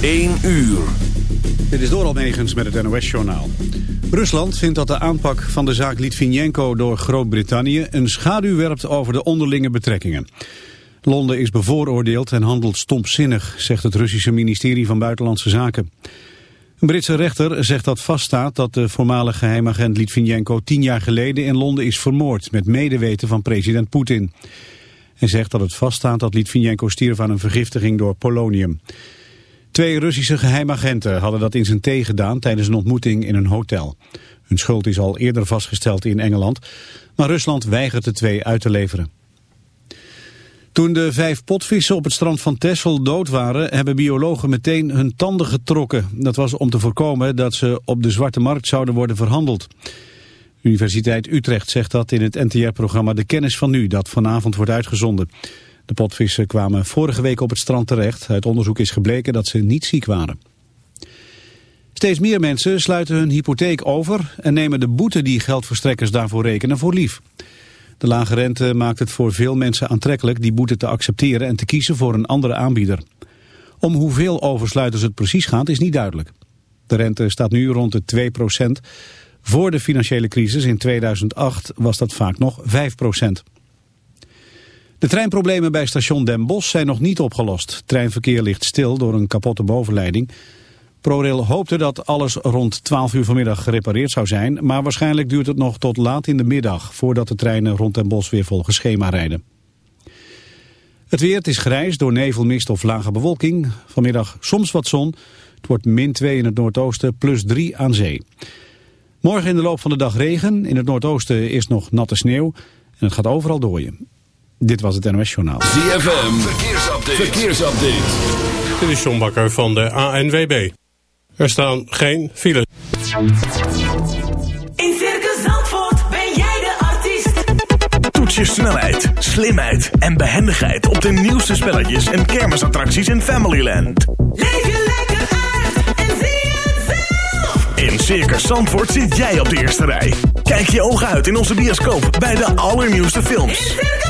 1 uur. Dit is Doral Negens met het NOS-journaal. Rusland vindt dat de aanpak van de zaak Litvinenko door Groot-Brittannië... een schaduw werpt over de onderlinge betrekkingen. Londen is bevooroordeeld en handelt stompzinnig... zegt het Russische ministerie van Buitenlandse Zaken. Een Britse rechter zegt dat vaststaat dat de voormalige geheimagent Litvinenko... tien jaar geleden in Londen is vermoord met medeweten van president Poetin. Hij zegt dat het vaststaat dat Litvinenko stierf aan een vergiftiging door polonium. Twee Russische geheimagenten hadden dat in zijn thee gedaan tijdens een ontmoeting in een hotel. Hun schuld is al eerder vastgesteld in Engeland, maar Rusland weigert de twee uit te leveren. Toen de vijf potvissen op het strand van Texel dood waren, hebben biologen meteen hun tanden getrokken. Dat was om te voorkomen dat ze op de zwarte markt zouden worden verhandeld. Universiteit Utrecht zegt dat in het NTR-programma De Kennis van Nu, dat vanavond wordt uitgezonden. De potvissen kwamen vorige week op het strand terecht. Uit onderzoek is gebleken dat ze niet ziek waren. Steeds meer mensen sluiten hun hypotheek over en nemen de boete die geldverstrekkers daarvoor rekenen voor lief. De lage rente maakt het voor veel mensen aantrekkelijk die boete te accepteren en te kiezen voor een andere aanbieder. Om hoeveel oversluiters het precies gaat is niet duidelijk. De rente staat nu rond de 2% Voor de financiële crisis in 2008 was dat vaak nog 5 de treinproblemen bij station Den Bosch zijn nog niet opgelost. Treinverkeer ligt stil door een kapotte bovenleiding. ProRail hoopte dat alles rond 12 uur vanmiddag gerepareerd zou zijn... maar waarschijnlijk duurt het nog tot laat in de middag... voordat de treinen rond Den Bosch weer volgens schema rijden. Het weer, is grijs door nevel, mist of lage bewolking. Vanmiddag soms wat zon. Het wordt min 2 in het noordoosten, plus 3 aan zee. Morgen in de loop van de dag regen. In het noordoosten is nog natte sneeuw. En het gaat overal dooien. Dit was het NOS Journaal. ZFM, verkeersupdate. verkeersupdate. Dit is John Bakker van de ANWB. Er staan geen files. In Circus Zandvoort ben jij de artiest. Toets je snelheid, slimheid en behendigheid op de nieuwste spelletjes en kermisattracties in Familyland. Leef je lekker uit en zie het zelf. In Circus Zandvoort zit jij op de eerste rij. Kijk je ogen uit in onze bioscoop bij de allernieuwste films. In Circus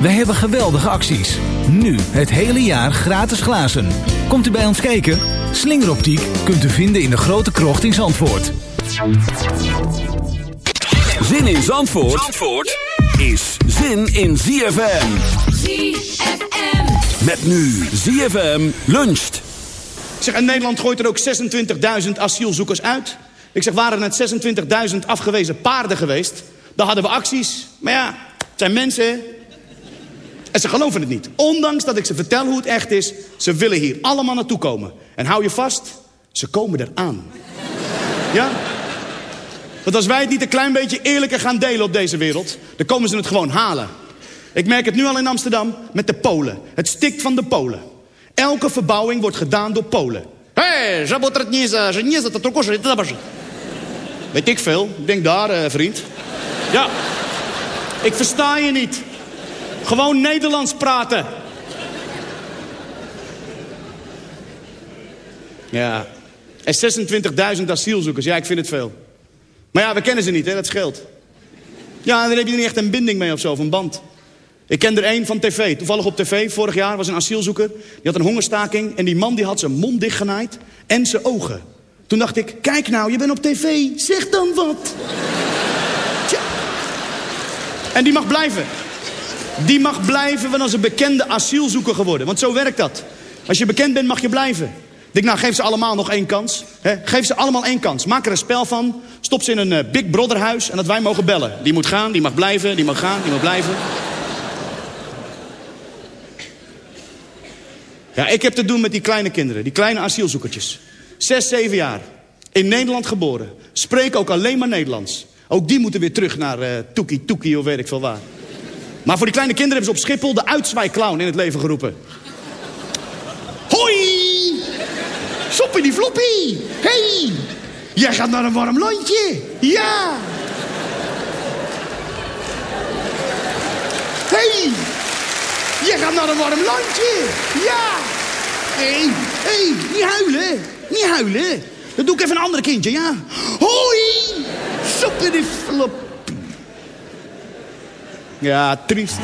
Wij hebben geweldige acties. Nu het hele jaar gratis glazen. Komt u bij ons kijken? Slingeroptiek kunt u vinden in de grote krocht in Zandvoort. Zin in Zandvoort, Zandvoort is zin in ZFM. ZFM. Met nu ZFM luncht. Ik zeg, en Nederland gooit er ook 26.000 asielzoekers uit. Ik zeg, waren het 26.000 afgewezen paarden geweest... dan hadden we acties. Maar ja, het zijn mensen, hè? En ze geloven het niet. Ondanks dat ik ze vertel hoe het echt is... ze willen hier allemaal naartoe komen. En hou je vast, ze komen eraan. Ja? Want als wij het niet een klein beetje eerlijker gaan delen op deze wereld... dan komen ze het gewoon halen. Ik merk het nu al in Amsterdam met de Polen. Het stikt van de Polen. Elke verbouwing wordt gedaan door Polen. Hé, Tatrokosha, Weet ik veel. Ik denk daar, eh, vriend. Ja. Ik versta je niet. Gewoon Nederlands praten. Ja. En 26.000 asielzoekers. Ja, ik vind het veel. Maar ja, we kennen ze niet, hè. Dat scheelt. Ja, dan heb je niet echt een binding mee of zo, of een band. Ik ken er één van tv. Toevallig op tv, vorig jaar was een asielzoeker. Die had een hongerstaking en die man die had zijn mond dichtgenaaid en zijn ogen. Toen dacht ik, kijk nou, je bent op tv. Zeg dan wat. Tja. En die mag blijven. Die mag blijven, want als een bekende asielzoeker geworden. Want zo werkt dat. Als je bekend bent, mag je blijven. Ik denk, nou, geef ze allemaal nog één kans. Geef ze allemaal één kans. Maak er een spel van. Stop ze in een eh, Big Brother huis en dat wij mogen bellen. Die moet gaan, die mag blijven, die mag gaan, die mag blijven. Ja, ik heb te doen met die kleine kinderen, die kleine asielzoekertjes. Zes, zeven jaar. In Nederland geboren. Spreken ook alleen maar Nederlands. Ook die moeten weer terug naar eh Toekie Toekie of weet ik veel waar. Maar voor die kleine kinderen hebben ze op Schiphol de uitzwaai-clown in het leven geroepen. Hoi! Soppie die floppie! Hey! Jij gaat naar een warm landje! Ja! Hey! Jij gaat naar een warm landje! Ja! Hé, hey, hey, niet huilen! Niet huilen! Dat doe ik even een ander kindje, ja? Hoi! Soppie die floppie! Ja, triest.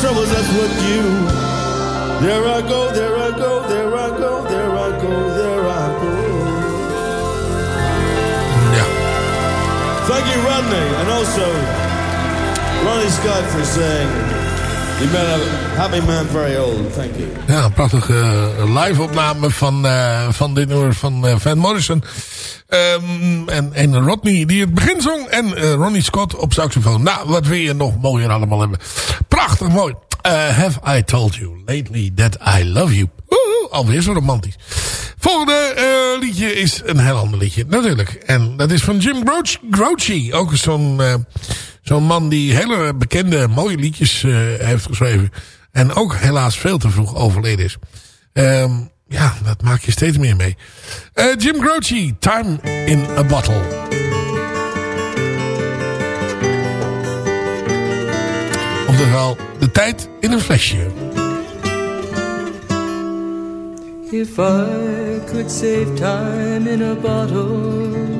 Troubles, that's what you. There I go, there I go, there I go, there I go, there I go. Ja. Thank you, Rodney, and also Ronnie Scott for saying you a happy man very old. Thank you. Ja, een prachtige eh, live opname van, eh, van dit nummer van eh, Van Morrison. Ehm, en, en Rodney die het begin zong. En Ronnie Scott op saxofoon. Nou, wat wil je nog mooier allemaal hebben. Prachtig mooi. Have I told you lately that I love you? Woehoe, alweer zo romantisch. Volgende liedje is een heel ander liedje, natuurlijk. En dat is van Jim Grouch, Grouchy. Ook zo'n uh, zo'n man die hele bekende, mooie liedjes uh, heeft geschreven. En ook helaas veel te vroeg overleden is. Um, ja, dat maak je steeds meer mee. Uh, Jim Grouchy, Time in a Bottle. Oftewel, de tijd in een flesje. If I could save time in a bottle,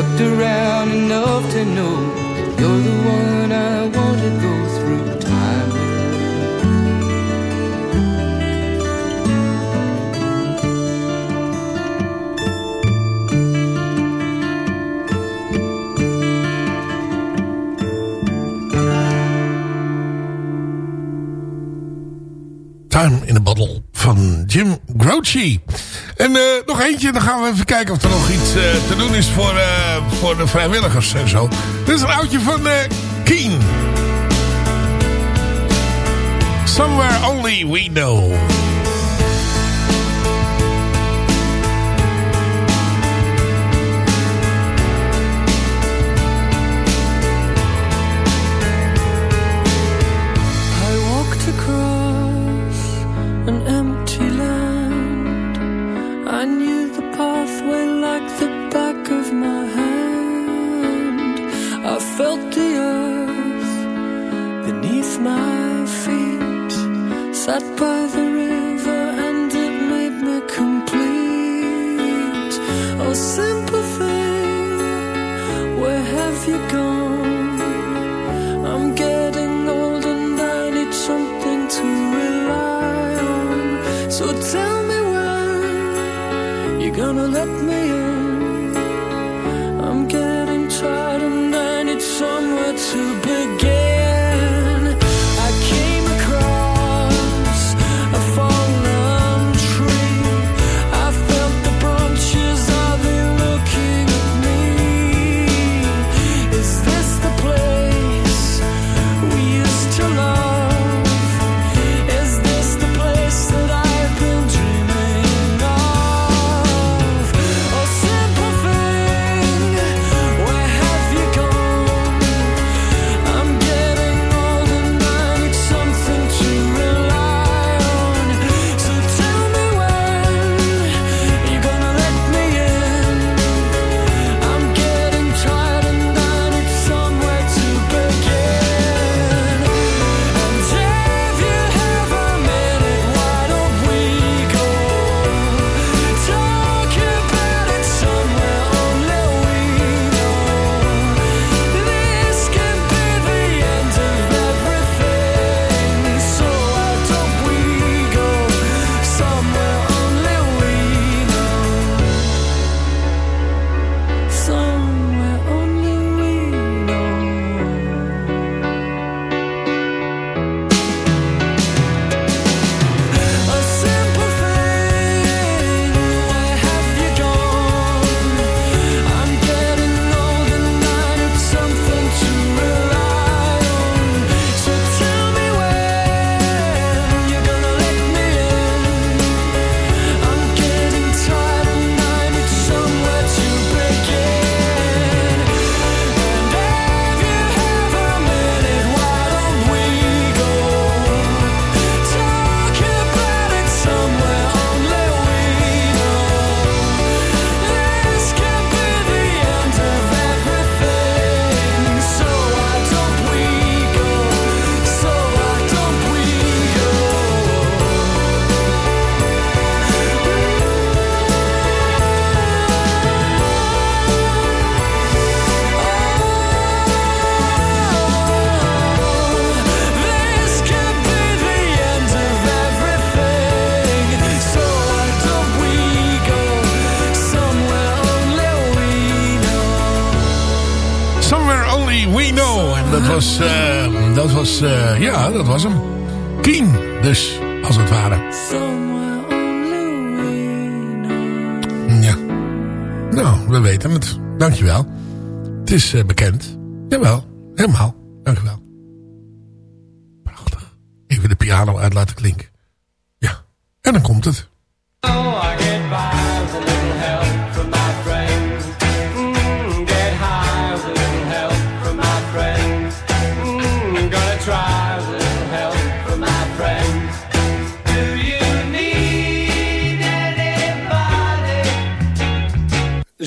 Looked around enough to know you're the one I want to go through time. Time in a Bottle van Jim Grouchy. En uh, nog eentje, dan gaan we even kijken of er nog iets uh, te doen is voor, uh, voor de vrijwilligers en zo. Dit is een oudje van Keen. Somewhere Only We Know.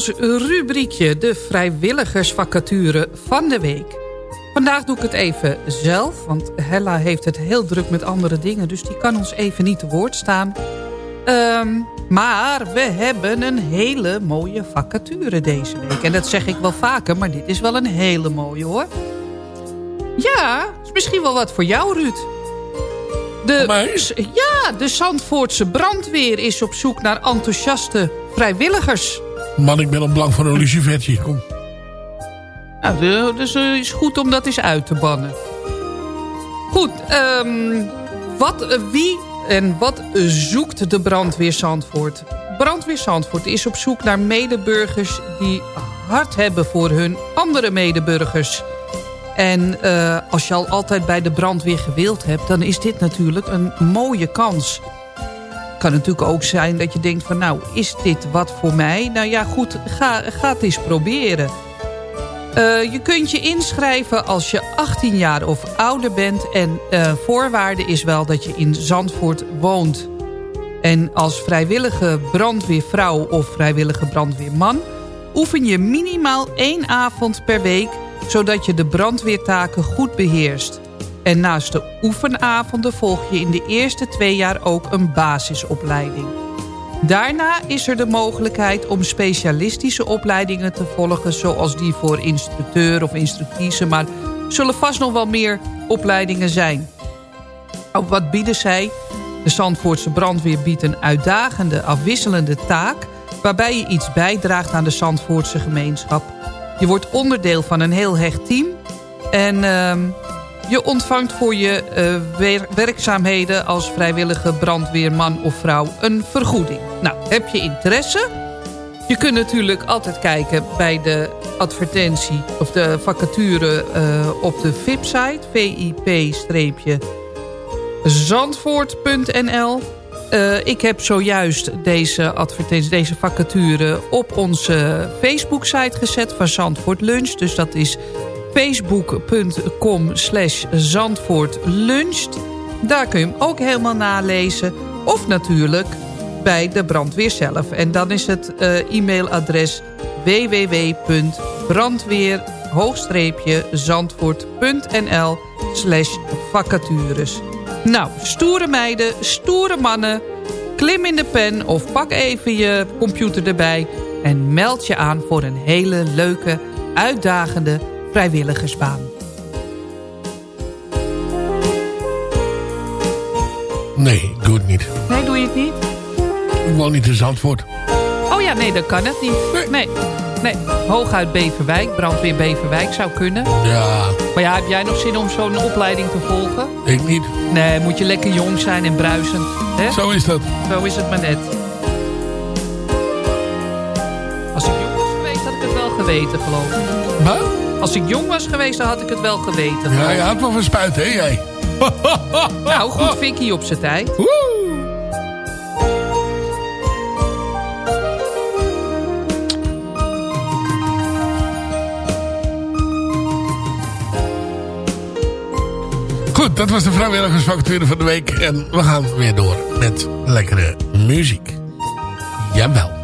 ons rubriekje, de vrijwilligersvacature van de week. Vandaag doe ik het even zelf, want Hella heeft het heel druk met andere dingen... dus die kan ons even niet te woord staan. Ehm, maar we hebben een hele mooie vacature deze week. En dat zeg ik wel vaker, maar dit is wel een hele mooie hoor. Ja, is misschien wel wat voor jou, Ruud. De, ja, de Zandvoortse brandweer is op zoek naar enthousiaste vrijwilligers. Man, ik ben op blank van een lucifertje. Kom. Nou, de- dus het is goed om dat eens uit te bannen. Goed, ehm, wat, eh, wie en wat zoekt de brandweer Zandvoort? Brandweer Zandvoort is op zoek naar medeburgers die hart hebben voor hun andere medeburgers. En eh, als je al altijd bij de brandweer gewild hebt... dan is dit natuurlijk een mooie kans. Kan natuurlijk ook zijn dat je denkt van... nou, is dit wat voor mij? Nou ja, goed, ga, ga het eens proberen. Eh, je kunt je inschrijven als je 18 jaar of ouder bent. En eh, voorwaarde is wel dat je in Zandvoort woont. En als vrijwillige brandweervrouw of vrijwillige brandweerman... oefen je minimaal één avond per week... zodat je de brandweertaken goed beheerst. En naast de oefenavonden volg je in de eerste twee jaar ook een basisopleiding. Daarna is er de mogelijkheid om specialistische opleidingen te volgen... zoals die voor instructeur of instructrice... maar zullen vast nog wel meer opleidingen zijn. Wat bieden zij? De Zandvoortse brandweer biedt een uitdagende, afwisselende taak... waarbij je iets bijdraagt aan de Zandvoortse gemeenschap. Je wordt onderdeel van een heel hecht team... en ehm, je ontvangt voor je eh, wer- werkzaamheden als vrijwillige brandweerman of vrouw een vergoeding. Nou, heb je interesse? Je kunt natuurlijk altijd kijken bij de advertentie of de vacature eh, op de VIP-site. vip-zandvoort.nl Eh, Ik heb zojuist deze advertentie, deze vacature op onze Facebook-site gezet van Zandvoort Lunch. Dus dat is facebook.com slash Zandvoort Luncht. Daar kun je hem ook helemaal nalezen. Of natuurlijk bij de brandweer zelf. En dan is het eh, e-mailadres www.brandweer-zandvoort.nl slash vacatures. Nou, stoere meiden, stoere mannen... klim in de pen of pak even je computer erbij... en meld je aan voor een hele leuke, uitdagende vrijwilligersbaan. Nee, ik doe het niet. Nee, doe je het niet? Ik woon niet in Zandvoort. Oh ja, nee, dat kan het niet. Nee. nee. Hooguit Beverwijk, brandweer Beverwijk zou kunnen. Ja, Maar ja, heb jij nog zin om zo'n opleiding te volgen? ik niet. Nee, moet je lekker jong zijn en bruisend. Hè? Zo is dat. Zo is het maar net. Als ik jong was geweest, had ik het wel geweten, geloof ik. Wat? Als ik jong was geweest, dan had ik het wel geweten. Ja, je houdt wel van spuiten, hè jij? Nou, goed Vicky op zijn tijd. Goed, dat was de vrijwilligersvacature van de week. En we gaan weer door met lekkere muziek. Jawel.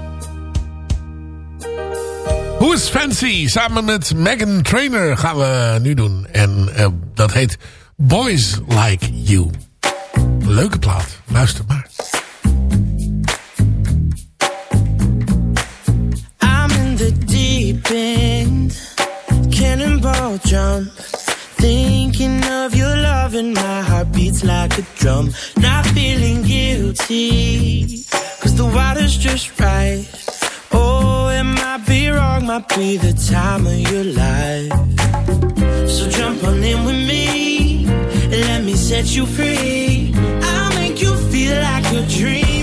Who is Fancy? Samen met Megan Trainer gaan we nu doen. En eh, dat heet Boys Like You. Leuke plaat. Luister maar. I'm in the deep end, cannonball jump. Thinking of your love and my heart beats like a drum. Not feeling guilty, cause the water's just right. Might be the time of your life. So jump on in with me, and let me set you free. I'll make you feel like you're dreaming.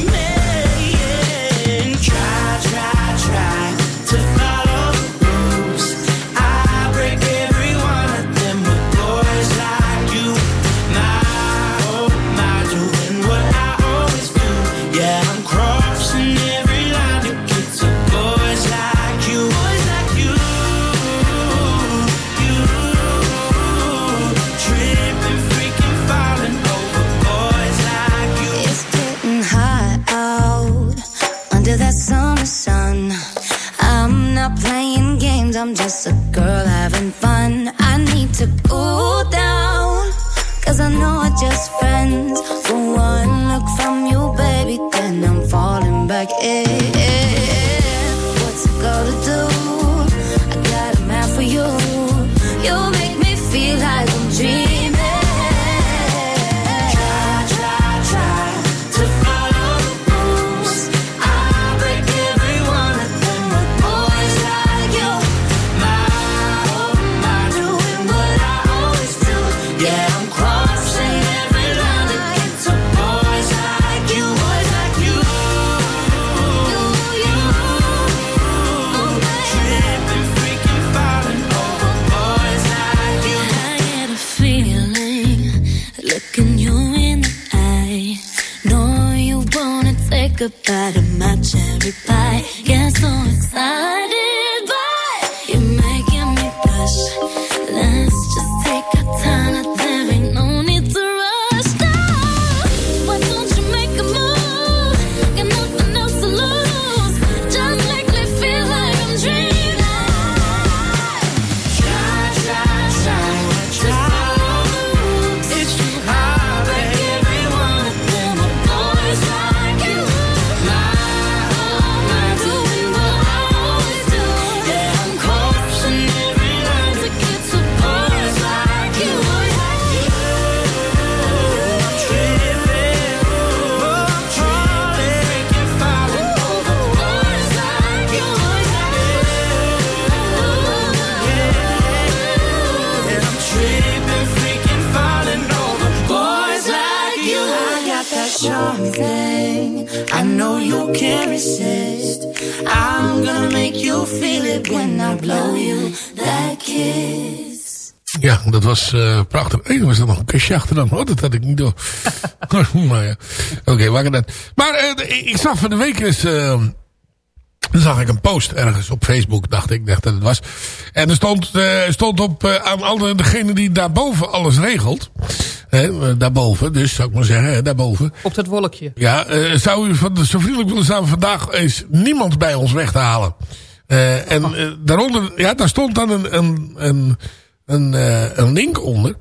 Ja, dat was eh, prachtig. Hey, was er nog een kusje achteraan? Oh, dat had ik niet door. maar ja. Oké, okay, dat. Maar eh, ik zag van de week eens... eh, dan zag ik een post ergens op Facebook, dacht ik, dacht dat het was. En er stond, eh, stond op eh, aan alle degene die daarboven alles regelt. Hè, eh, daarboven, dus zou ik maar zeggen, daarboven. Op dat wolkje. Ja, eh, zou u van, zo vriendelijk willen zijn vandaag is niemand bij ons weg te halen. Eh, en eh, daaronder, ja, daar stond dan een, een, een, een, eh, een link onder.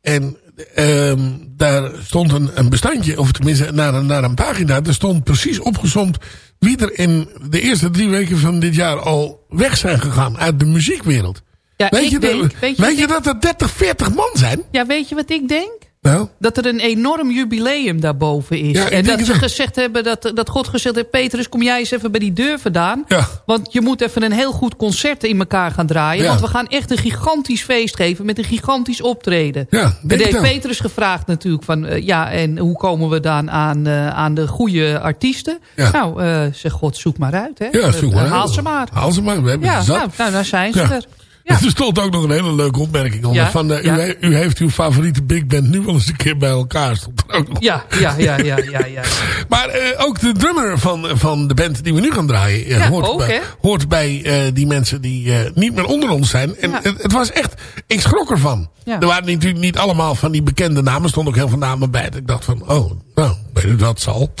En ehm, daar stond een, een bestandje, of tenminste naar een, naar een pagina. Er stond precies opgezomd wie er in de eerste drie weken van dit jaar al weg zijn gegaan uit de muziekwereld. Ja, weet je, denk- dat, weet je weet je dat er 30, 40 man zijn? Ja, weet je wat ik denk? Nou? Dat er een enorm jubileum daarboven is. Ja, en dat ze gezegd hebben, dat, dat God gezegd heeft... Petrus, kom jij eens even bij die deur vandaan. Ja. Want je moet even een heel goed concert in elkaar gaan draaien. Ja. Want we gaan echt een gigantisch feest geven met een gigantisch optreden. Ja, En denk heeft. Petrus gevraagd natuurlijk van... eh, ja, en hoe komen we dan aan, eh, aan de goede artiesten? Nou, eh zeg God, zoek maar uit. Hè? Ja, zoek maar Haal ze maar. Haal ze maar, we hebben Ja, nou, nou, daar zijn ze Ja. er. Stond ook nog een hele leuke opmerking onder. Ja, Van, eh, ja. u, he- u heeft uw favoriete big band nu wel eens een keer bij elkaar. Stond er ook nog. Ja, ja, ja, ja, ja, ja. Maar eh, ook de drummer van, van de band die we nu gaan draaien... eh, hoort, ook, bij, hè? hoort bij die mensen die niet meer onder ons zijn. En het, het was echt... Ik schrok ervan. Er waren natuurlijk niet allemaal van die bekende namen. Er stonden ook heel veel namen bij. Ik dacht van... Oh, nou, dat zal.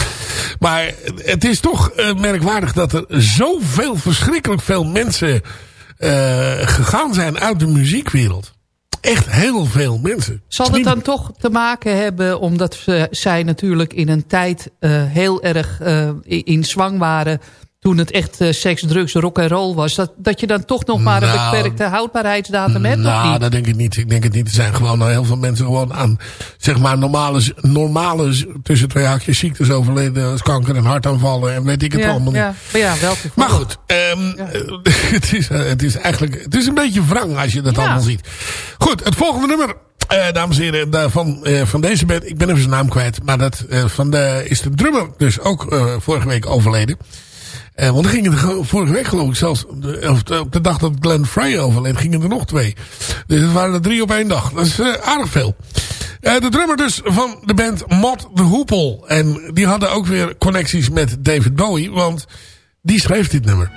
Maar het is toch merkwaardig dat er zoveel, verschrikkelijk veel mensen... eh, gegaan zijn uit de muziekwereld. Echt heel veel mensen. Zal het dan toch te maken hebben, omdat ze, zij natuurlijk in een tijd eh, heel erg eh, in, in zwang waren... toen het echt eh, seks, drugs, rock en roll was... Dat, dat je dan toch nog maar een Nou, beperkte houdbaarheidsdatum hebt, of Nou, niet? dat denk ik niet. Ik denk het niet. Er zijn gewoon nou, heel veel mensen gewoon aan, zeg maar, normale, normale tussen twee haakjes ziektes overleden. Als kanker en hartaanvallen en weet ik het ja, allemaal niet. ja, maar ja, wel. Maar goed, ehm, eh, het, is, eh, het is eigenlijk, het is een beetje wrang als je dat allemaal ziet. Goed, het volgende nummer, eh, dames en heren, van, eh, van deze band. Ik ben even zijn naam kwijt, maar dat eh, van de, is de drummer dus ook eh, vorige week overleden. Eh, want er gingen ge- vorige week geloof ik zelfs, de- of de- op de dag dat Glenn Frey overleed, gingen er nog twee. Dus het waren er drie op één dag. Dat is eh, aardig veel. Eh, de drummer dus van de band Mod the Hoopel. En die hadden ook weer connecties met David Bowie, want die schreef dit nummer.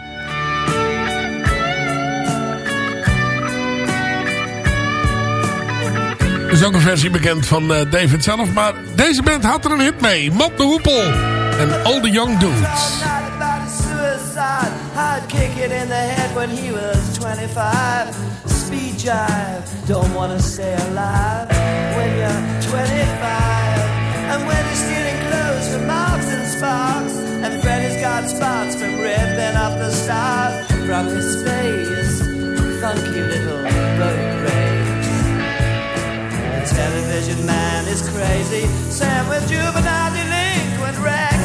Er is ook een versie bekend van eh, David zelf, maar deze band had er een hit mee. Mod the Hoopel en All the Young Dudes. Suicide. I'd kick it in the head when he was 25. Speed jive, don't wanna stay alive when you're 25. And when you're stealing clothes from Marks and Sparks, and Freddy's got spots from ripping up the stars from his face. Funky little road race. The television man is crazy, Sam with juvenile delinquent Rex.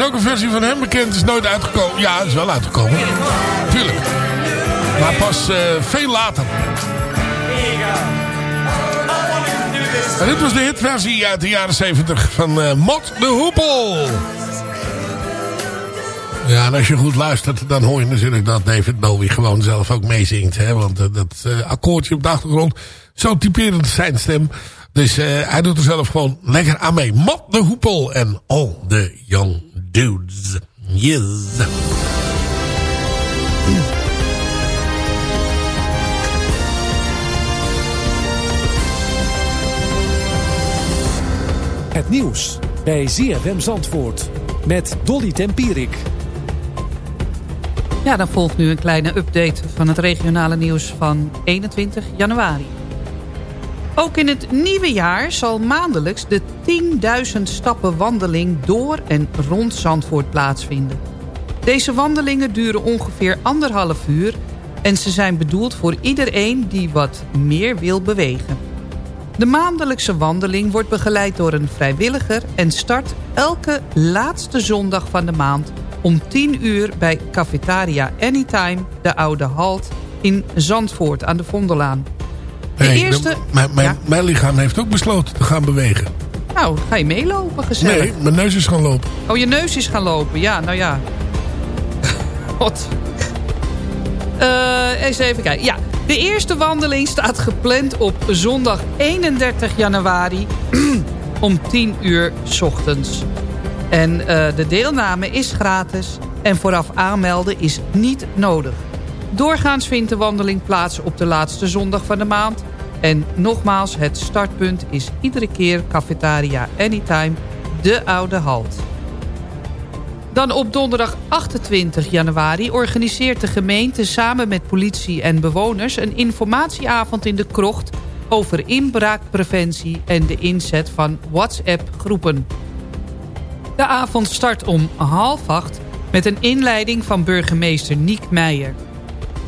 Is ook een versie van hem bekend. Is nooit uitgekomen. Ja, is wel uitgekomen. Tuurlijk. Maar pas eh, veel later. En dit was de hitversie uit de jaren 70 van eh Mot de Hoepel. Ja, en als je goed luistert, dan hoor je natuurlijk dat David Bowie gewoon zelf ook meezingt. Hè? Want eh, dat eh, akkoordje op de achtergrond, zo typerend zijn stem. Dus hij doet er zelf gewoon lekker aan mee. Matt de Hoepel en All the Young Dudes. Yes. Het nieuws bij ZFM Zandvoort met Dolly Tempierik. Ja, dan volgt nu een kleine update van het regionale nieuws van 21 januari. Ook in het nieuwe jaar zal maandelijks de 10.000 stappen wandeling door en rond Zandvoort plaatsvinden. Deze wandelingen duren ongeveer anderhalf uur en ze zijn bedoeld voor iedereen die wat meer wil bewegen. De maandelijkse wandeling wordt begeleid door een vrijwilliger en start elke laatste zondag van de maand om 10 uur bij Cafetaria Anytime, de Oude Halt in Zandvoort aan de Vondellaan. De Hey, eerste... de- mijn, mijn, mijn lichaam heeft ook besloten te gaan bewegen. Nou, ga je meelopen, gezellig. Nee, mijn neus is gaan lopen. Oh, je neus is gaan lopen. Ja, nou ja. God. Eh, eens even kijken. Ja, de eerste wandeling staat gepland op zondag 31 januari om 10 uur 's ochtends. En eh, de deelname is gratis en vooraf aanmelden is niet nodig. Doorgaans vindt de wandeling plaats op de laatste zondag van de maand. En nogmaals, het startpunt is iedere keer Cafetaria Anytime, de Oude Halt. Dan op donderdag 28 januari organiseert de gemeente samen met politie en bewoners... een informatieavond in de krocht over inbraakpreventie en de inzet van WhatsApp-groepen. De avond start om half acht met een inleiding van burgemeester Niek Meijer.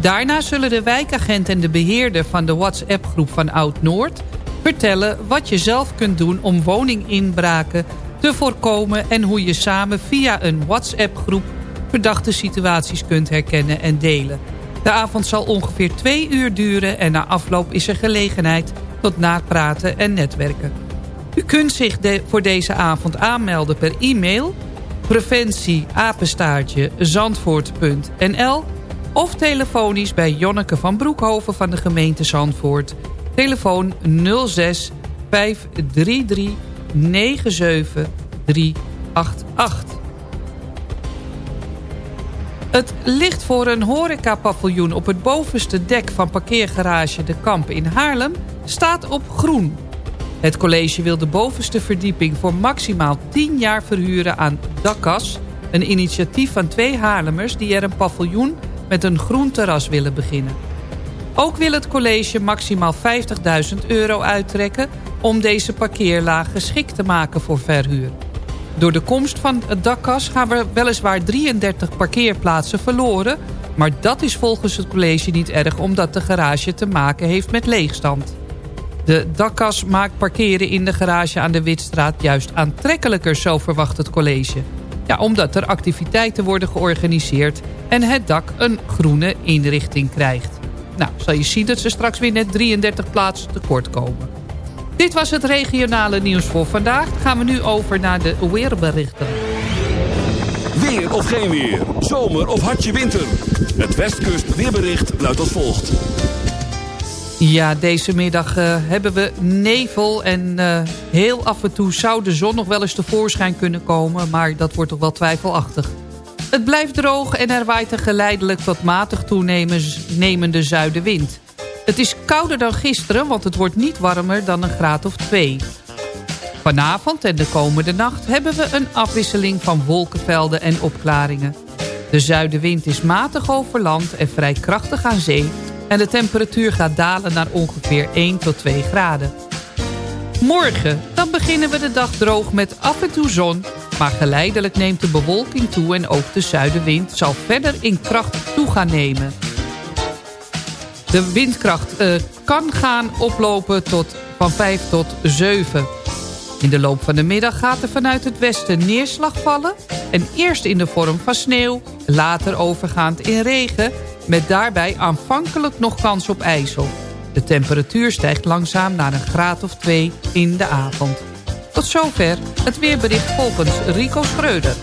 Daarna zullen de wijkagent en de beheerder van de WhatsApp-groep van Oud-Noord... vertellen wat je zelf kunt doen om woninginbraken te voorkomen... en hoe je samen via een WhatsApp-groep verdachte situaties kunt herkennen en delen. De avond zal ongeveer twee uur duren en na afloop is er gelegenheid tot napraten en netwerken. U kunt zich voor deze avond aanmelden per e-mail preventieapenstaartje zandvoort.nl of telefonisch bij Jonneke van Broekhoven van de gemeente Zandvoort. Telefoon 06 533 97 388. Het licht voor een horecapaviljoen op het bovenste dek van parkeergarage De Kamp in Haarlem staat op groen. Het college wil de bovenste verdieping voor maximaal 10 jaar verhuren aan Dakkas... een initiatief van twee Haarlemmers die er een paviljoen met een groen terras willen beginnen. Ook wil het college maximaal 50.000 euro uittrekken... om deze parkeerlaag geschikt te maken voor verhuur. Door de komst van het dakkas gaan er weliswaar 33 parkeerplaatsen verloren... maar dat is volgens het college niet erg omdat de garage te maken heeft met leegstand. De dakkas maakt parkeren in de garage aan de Witstraat juist aantrekkelijker, zo verwacht het college. Ja, omdat er activiteiten worden georganiseerd en het dak een groene inrichting krijgt. Nou, zal je zien dat ze straks weer net 33 plaatsen tekort komen. Dit was het regionale nieuws voor vandaag. Gaan we nu over naar de weerberichten. Weer of geen weer. Zomer of hartje winter. Het Westkust weerbericht luidt als volgt. Ja, deze middag eh, hebben we nevel en eh, heel af en toe zou de zon nog wel eens tevoorschijn kunnen komen, maar dat wordt toch wel twijfelachtig. Het blijft droog en er waait een geleidelijk tot matig toenemende zuidenwind. Het is kouder dan gisteren, want het wordt niet warmer dan een graad of twee. Vanavond en de komende nacht hebben we een afwisseling van wolkenvelden en opklaringen. De zuidenwind is matig over land en vrij krachtig aan zee... en de temperatuur gaat dalen naar ongeveer 1 tot 2 graden. Morgen, dan beginnen we de dag droog met af en toe zon... maar geleidelijk neemt de bewolking toe en ook de zuidenwind... zal verder in kracht toe gaan nemen. De windkracht eh, kan gaan oplopen tot van 5 tot 7. In de loop van de middag gaat er vanuit het westen neerslag vallen... en eerst in de vorm van sneeuw, later overgaand in regen... met daarbij aanvankelijk nog kans op ijzel. De temperatuur stijgt langzaam naar een graad of 2 in de avond. Tot zover het weerbericht volgens Rico Schreuder.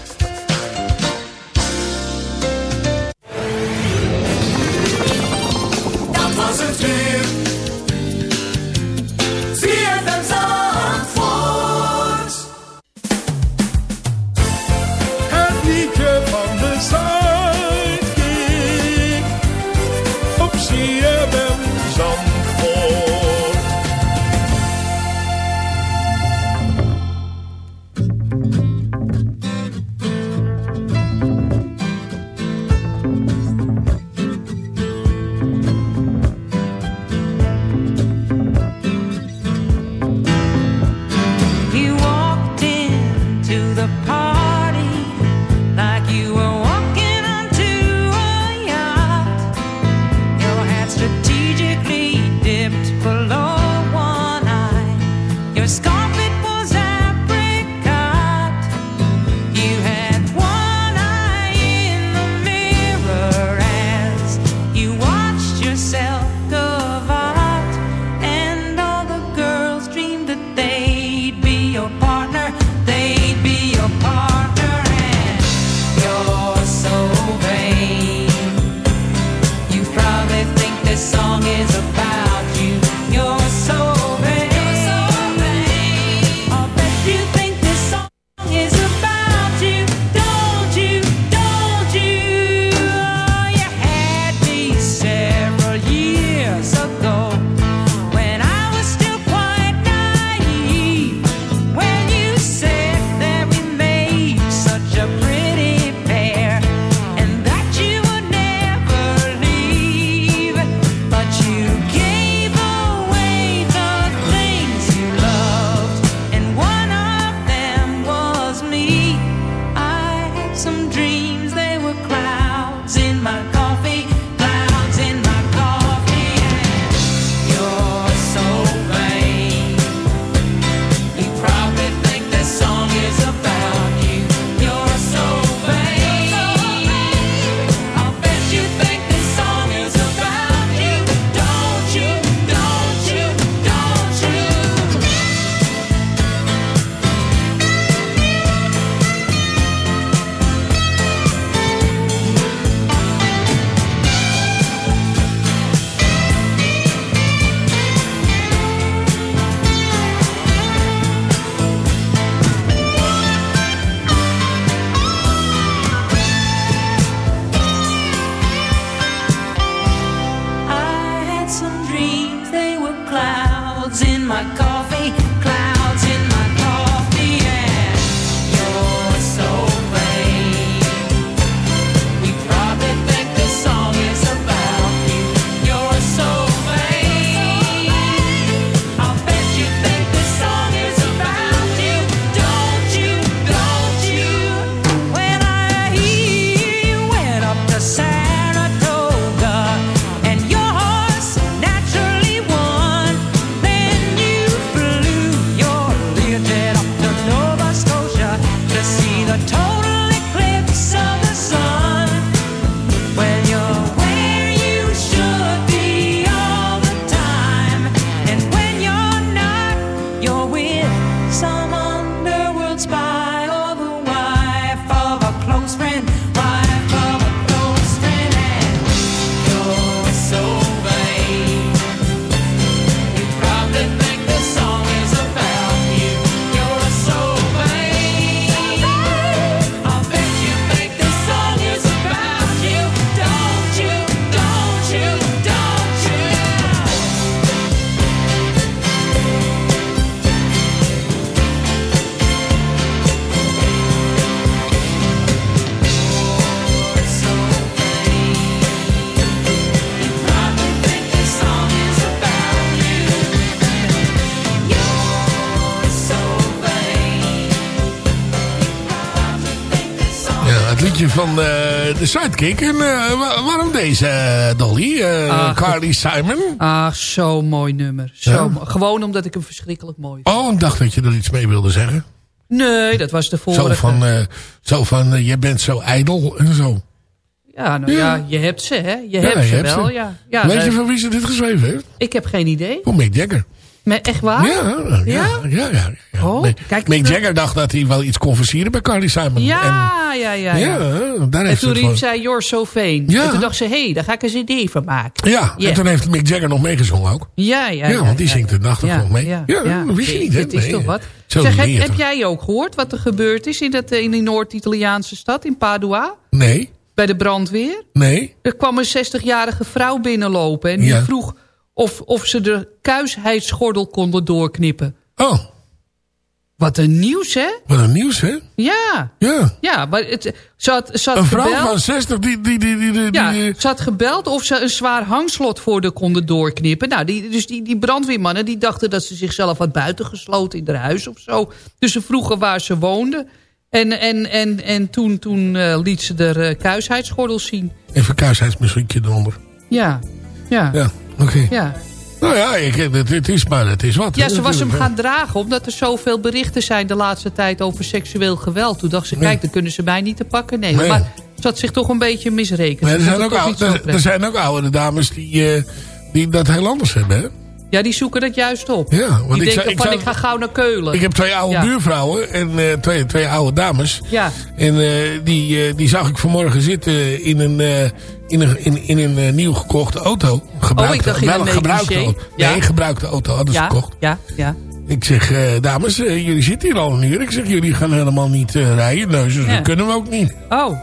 Van eh, de Sidekick. En eh, wa- waarom deze, eh, Dolly? Ach, Carly Simon? Ach, zo'n mooi nummer. Zo Ja? mo- Gewoon omdat ik hem verschrikkelijk mooi vind. Oh, ik dacht dat je er iets mee wilde zeggen. Nee, dat was de vorige. Zo van, zo van je bent zo ijdel en zo. Ja, nou ja. je hebt ze, hè? Je Ja, hebt je ze hebt wel, ze. ja. ja Weet je van wie ze dit geschreven heeft? Ik heb geen idee. Van Mick Jagger. Echt waar? Ja, ja, ja. ja, ja. Oh, Mick, Jagger dacht dat hij wel iets kon versieren bij Carly Simon. Ja, En, ja, ja. ja, daar en heeft ze toen riep zij You're so vain. Ja. En toen dacht ze, hé, hey, daar ga ik een cd van maken. Ja, en toen heeft Mick Jagger nog meegezongen ook. Ja, ja, Ja, want die zingt de nacht nog mee. Ja, Ja, dat wist je niet? Het is toch wat. Zeg, heb, heb jij ook gehoord wat er gebeurd is in, dat, eh, in die Noord-Italiaanse stad, in Padua? Nee, Bij de brandweer? nee. Er kwam een 60-jarige vrouw binnenlopen en die vroeg of, of ze de kuisheidsgordel konden doorknippen. Oh, Wat een nieuws, hè? wat een nieuws, hè? Ja. Ja. Ja, maar het, ze had, ze had Een vrouw gebeld. van 60 die... die, die, die, die, Ja, die- ze had gebeld of ze een zwaar hangslot voor de konden doorknippen. Nou, die, dus die, die brandweermannen die dachten dat ze zichzelf had buitengesloten in haar huis of zo. Dus ze vroegen waar ze woonde. En, en, en, en toen, toen eh, liet ze er uh, kuisheidsgordels zien. Even kuisheidsmuziekje eronder. Ja, ja, Ja, oké. ja. Nou ja, ik, het, het is maar het is wat. Ja, ze was hem gaan dragen omdat er zoveel berichten zijn de laatste tijd over seksueel geweld. Toen dacht ze, kijk, dan kunnen ze mij niet te pakken nemen. Nee. Maar ze had zich toch een beetje misrekend. Er, zijn ook het toch ou- niet zo er, er zijn ook oudere dames die, eh, die dat heel anders hebben, hè? Ja, die zoeken dat juist op. Ja, want die ik denken zou- ik van, zou- ik ga gauw naar Keulen. Ik heb twee oude Ja. buurvrouwen en eh, twee, twee oude dames. Ja. En eh, die, die zag ik vanmorgen zitten in een, in een, in, in een eh, nieuw gekochte auto. Gebruikte, Oh, ik dacht in wel een gebruikte auto. Ja. Nee, gebruikte auto hadden ze ja, gekocht. ja, ja. Ik zeg, eh, dames, eh, jullie zitten hier al een uur. Ik zeg, jullie gaan helemaal niet rijden. Nee, Ja. dat kunnen we ook niet. Oh,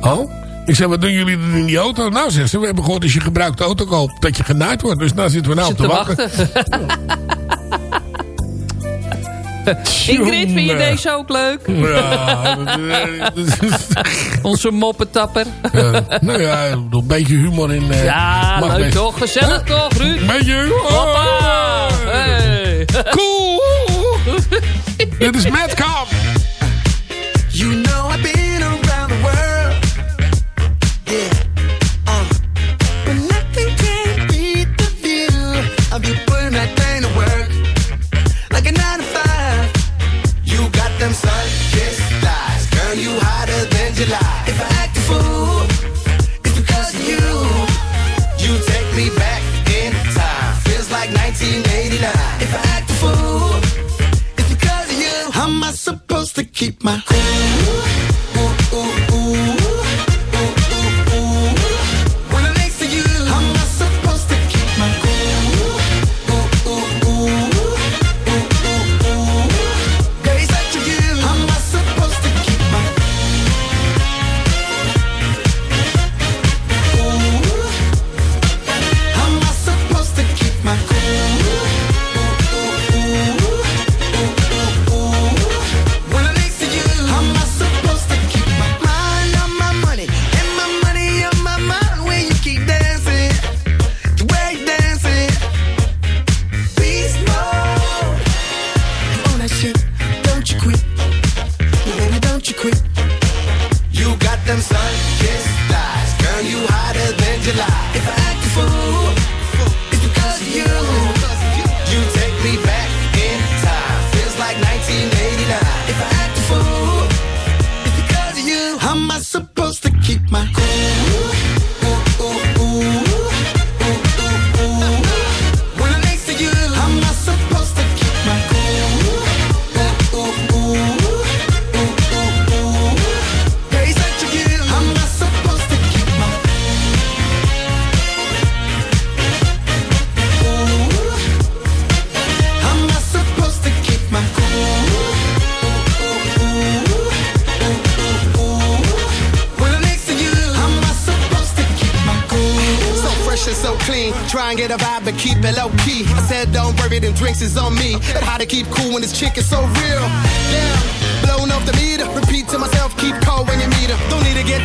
Oh? Ik zeg, wat doen jullie dan in die auto? Nou, zegt ze, we hebben gehoord als je gebruikte auto koopt dat je genaaid wordt. Dus nou zitten we nou op te te wachten. wachten. Ingrid, vind je deze ook leuk? Ja, Onze moppetapper. Ja, nou ja, een beetje humor in. eh, ja, leuk best. toch? Gezellig toch, Ruud? Beetje humor. Hoppa! Hey. Cool. Dit is Madcom.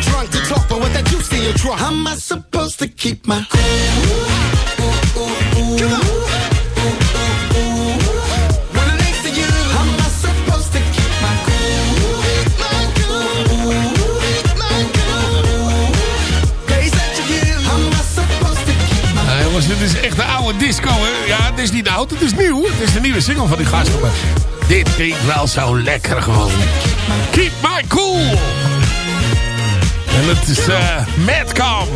drunk to talk, but what that you see in drunk. How am I supposed to keep my cool? Come on. dit is echt de oude disco, hè? Ja, het is niet oud, het is nieuw. Het is de nieuwe single van die gasten. Dit klinkt wel zo lekker gewoon. Keep my cool! En het is uh, Madcom.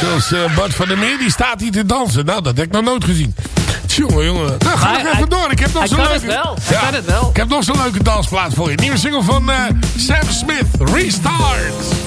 Zoals uh, Bart van der Meer, die staat hier te dansen. Nou, dat heb ik nog nooit gezien. Jongen, jongen. Nou, ga nog even door. Ik heb nog zo'n leuke... wel. Kan het wel. Ik heb nog zo'n leuke dansplaat voor je. Nieuwe single van eh, Sam Smith, Restart.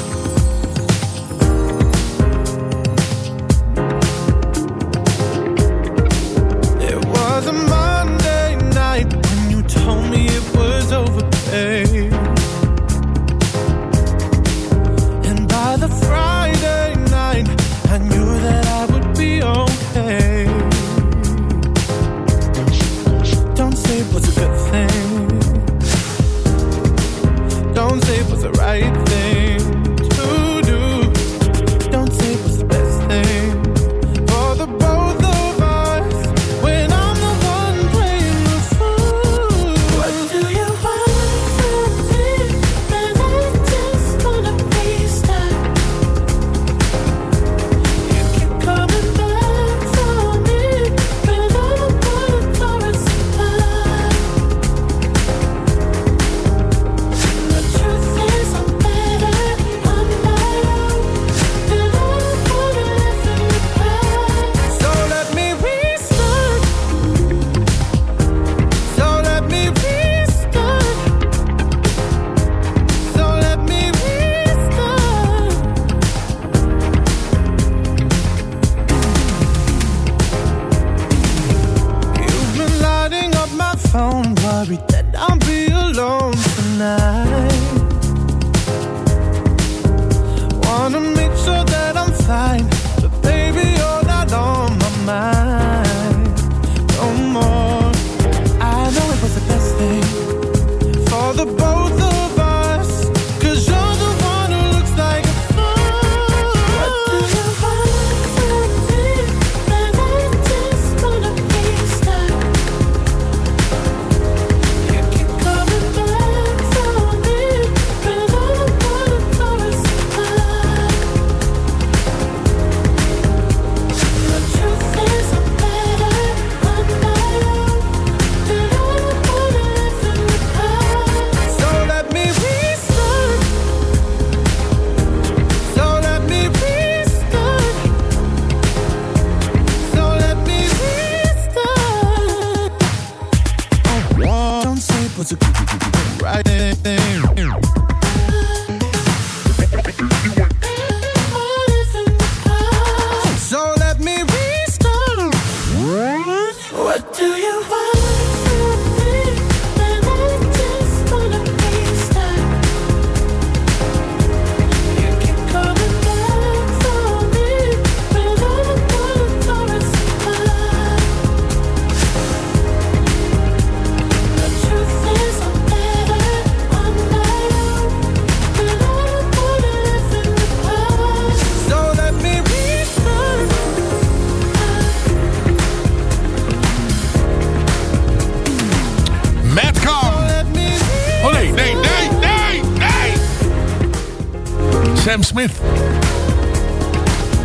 Sam Smith.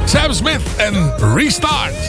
Sam Smith en Restart.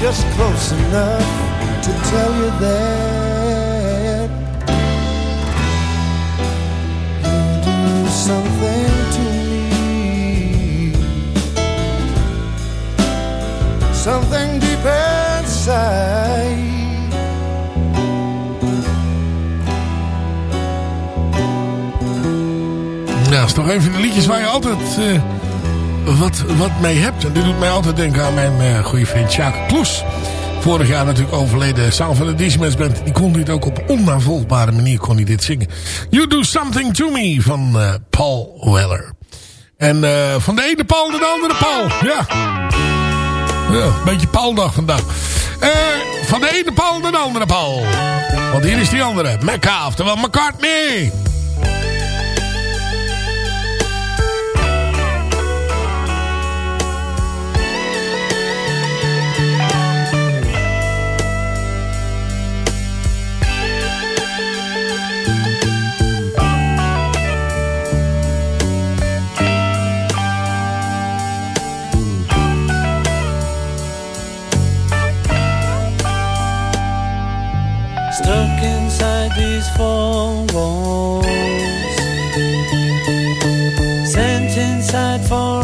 Just close enough to tell you that do something to me, something deep inside. Nou, dat is toch een van de liedjes waar je altijd eh, wat, wat mee hebt. En dit doet mij altijd denken aan mijn eh, goede vriend Sjaak Kloes. Vorig jaar natuurlijk overleden zaal van de Dismas Band. Die kon dit ook op onnavolgbare manier kon hij dit zingen. You Do Something To Me van eh, Paul Weller. En eh, van de ene Paul naar de andere Paul. Ja. Ja, een beetje Pauldag vandaag. Van de ene Paul naar de andere Paul. Want hier is die andere. Mecca, oftewel McCartney. These four walls. Sent inside forever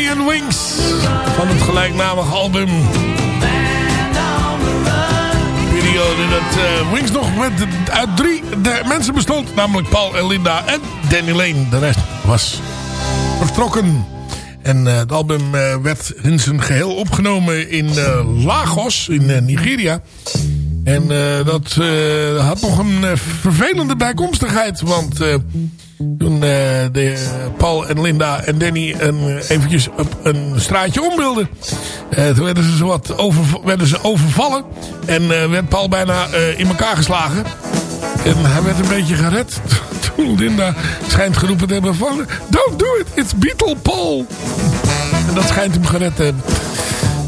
McCartney en Wings. Van het gelijknamige album. Periode dat eh, Wings nog met, uit drie de mensen bestond. Namelijk Paul en Linda en Danny Lane. De rest was vertrokken. En eh, het album eh, werd in zijn geheel opgenomen in Lagos, in Nigeria. En dat had nog een vervelende bijkomstigheid. Want toen eh, de, Paul en Linda en Danny een, eventjes op een straatje omwilden. eh, toen werden ze, zowat over, werden ze overvallen. En eh, werd Paul bijna eh, in elkaar geslagen. En hij werd een beetje gered. Toen Linda schijnt geroepen te hebben van... Don't do it, it's Beetle Paul. En dat schijnt hem gered te hebben.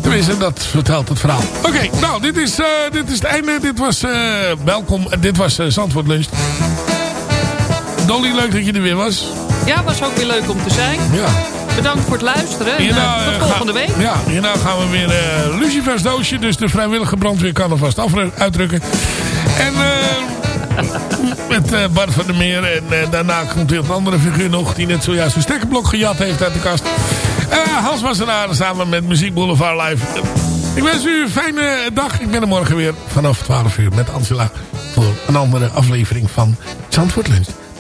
Tenminste, dat vertelt het verhaal. Oké, nou, dit is, eh, dit is het einde. Dit was eh, welkom. Dit was eh, Zandvoort Lunch. Dolly, leuk dat je er weer was. Ja, was ook weer leuk om te zijn. Ja. Bedankt voor het luisteren. En, Hierna, eh, eh, tot volgende ga- week. Ja, hierna gaan we weer eh Lucifers doosje. Dus de vrijwillige brandweer kan alvast uitdrukken. En eh, met eh, Bart van der Meer. En eh, daarna komt weer een andere figuur nog. Die net zojuist een stekkerblok gejat heeft uit de kast. Eh, Hans Wassenaar samen met Muziek Boulevard Live. Eh, ik wens u een fijne dag. Ik ben er morgen weer vanaf 12 uur met Angela. Voor een andere aflevering van Zandvoort Lunch.